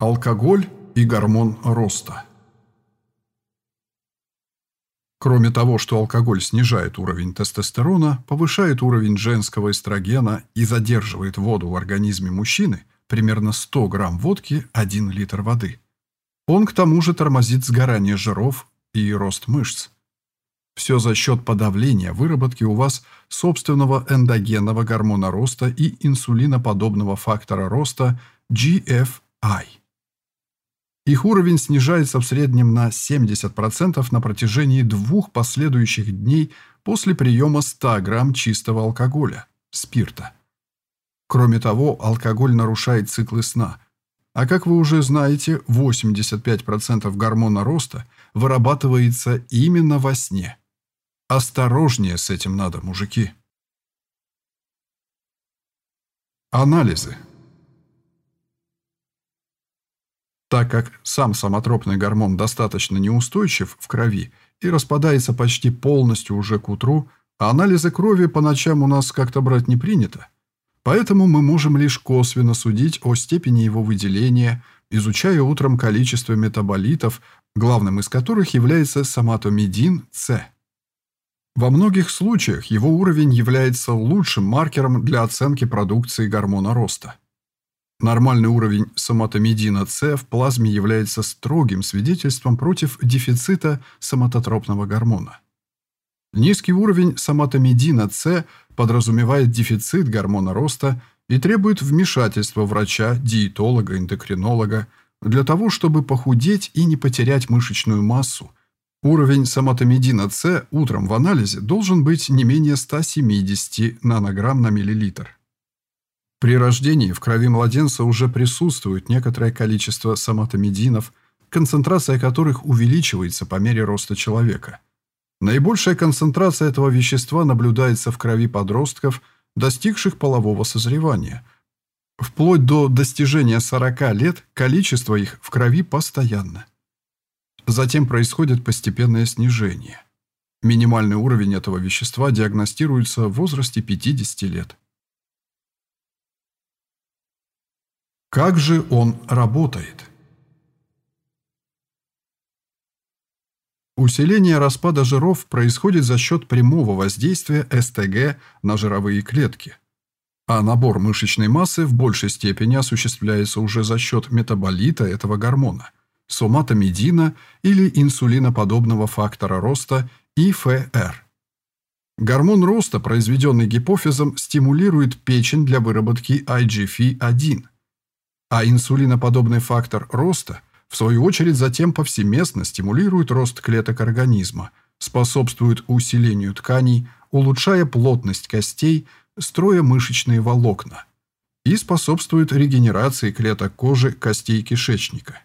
Алкоголь и гормон роста. Кроме того, что алкоголь снижает уровень тестостерона, повышает уровень женского эстрогена и задерживает воду в организме мужчины, примерно 100 грамм водки – 1 литр воды. Он к тому же тормозит сгорание жиров и рост мышц. Все за счет подавления выработки у вас собственного эндогенного гормона роста и инсулиноподобного фактора роста GFI. Их уровень снижается в среднем на 70% на протяжении двух последующих дней после приема 100 грамм чистого алкоголя, спирта. Кроме того, алкоголь нарушает циклы сна. А как вы уже знаете, 85% гормона роста вырабатывается именно во сне. Осторожнее с этим надо, мужики. Анализы. Так как сам самотропный гормон достаточно неустойчив в крови и распадается почти полностью уже к утру, а анализы крови по ночам у нас как-то брать не принято. Поэтому мы можем лишь косвенно судить о степени его выделения, изучая утром количество метаболитов, главным из которых является соматомедин-С. Во многих случаях его уровень является лучшим маркером для оценки продукции гормона роста. Нормальный уровень соматомедина С в плазме является строгим свидетельством против дефицита соматотропного гормона. Низкий уровень соматомедина С подразумевает дефицит гормона роста и требует вмешательства врача, диетолога, эндокринолога для того, чтобы похудеть и не потерять мышечную массу. Уровень соматомедина С утром в анализе должен быть не менее 170 нанограмм на миллилитр. При рождении в крови младенца уже присутствует некоторое количество соматомединов, концентрация которых увеличивается по мере роста человека. Наибольшая концентрация этого вещества наблюдается в крови подростков, достигших полового созревания. Вплоть до достижения 40 лет количество их в крови постоянно. Затем происходит постепенное снижение. Минимальный уровень этого вещества диагностируется в возрасте 50 лет. Как же он работает? Усиление распада жиров происходит за счет прямого воздействия СТГ на жировые клетки, а набор мышечной массы в большей степени осуществляется уже за счет метаболита этого гормона – соматомедина или инсулиноподобного фактора роста ИФР. Гормон роста, произведенный гипофизом, стимулирует печень для выработки IGF-1 – а инсулиноподобный фактор роста, в свою очередь, затем повсеместно стимулирует рост клеток организма, способствует усилению тканей, улучшая плотность костей, строя мышечные волокна и способствует регенерации клеток кожи, костей кишечника.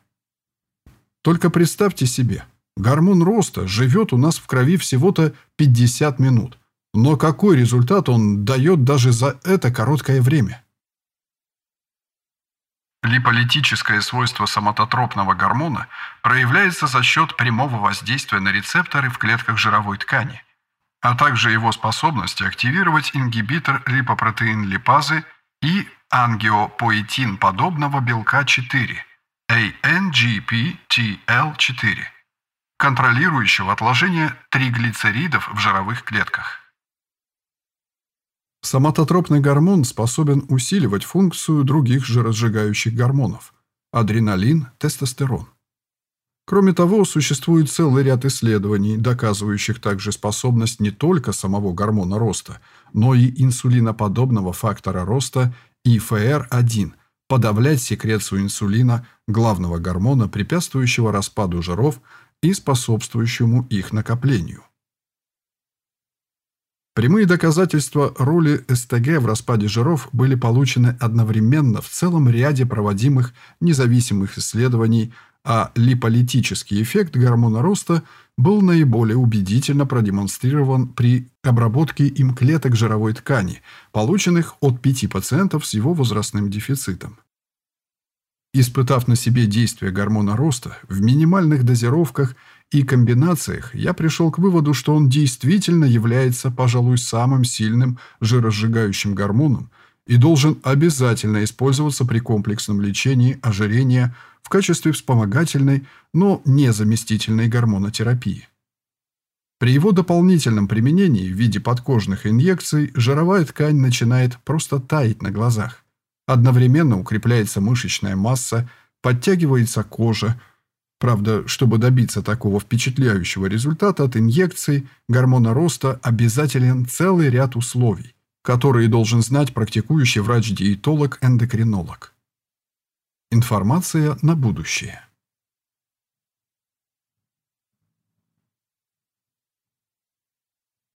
Только представьте себе, гормон роста живет у нас в крови всего-то 50 минут, но какой результат он дает даже за это короткое время? Липолитическое свойство соматотропного гормона проявляется за счет прямого воздействия на рецепторы в клетках жировой ткани, а также его способности активировать ингибитор липопротеин-липазы и ангиопоэтин подобного белка 4, ANGPTL4, контролирующего отложение триглицеридов в жировых клетках. Соматотропный гормон способен усиливать функцию других жиросжигающих гормонов – адреналин, тестостерон. Кроме того, существует целый ряд исследований, доказывающих также способность не только самого гормона роста, но и инсулиноподобного фактора роста ИФР-1 подавлять секрецию инсулина, главного гормона, препятствующего распаду жиров и способствующему их накоплению. Прямые доказательства роли СТГ в распаде жиров были получены одновременно в целом ряде проводимых независимых исследований, а липолитический эффект гормона роста был наиболее убедительно продемонстрирован при обработке им клеток жировой ткани, полученных от 5 пациентов с его возрастным дефицитом. Испытав на себе действие гормона роста в минимальных дозировках и комбинациях, я пришел к выводу, что он действительно является, пожалуй, самым сильным жиросжигающим гормоном и должен обязательно использоваться при комплексном лечении ожирения, в качестве вспомогательной, но не заместительной гормонотерапии. При его дополнительном применении в виде подкожных инъекций жировая ткань начинает просто таять на глазах. Одновременно укрепляется мышечная масса, подтягивается кожа. Правда, чтобы добиться такого впечатляющего результата от инъекций гормона роста обязателен целый ряд условий, которые должен знать практикующий врач-диетолог-эндокринолог. Информация на будущее.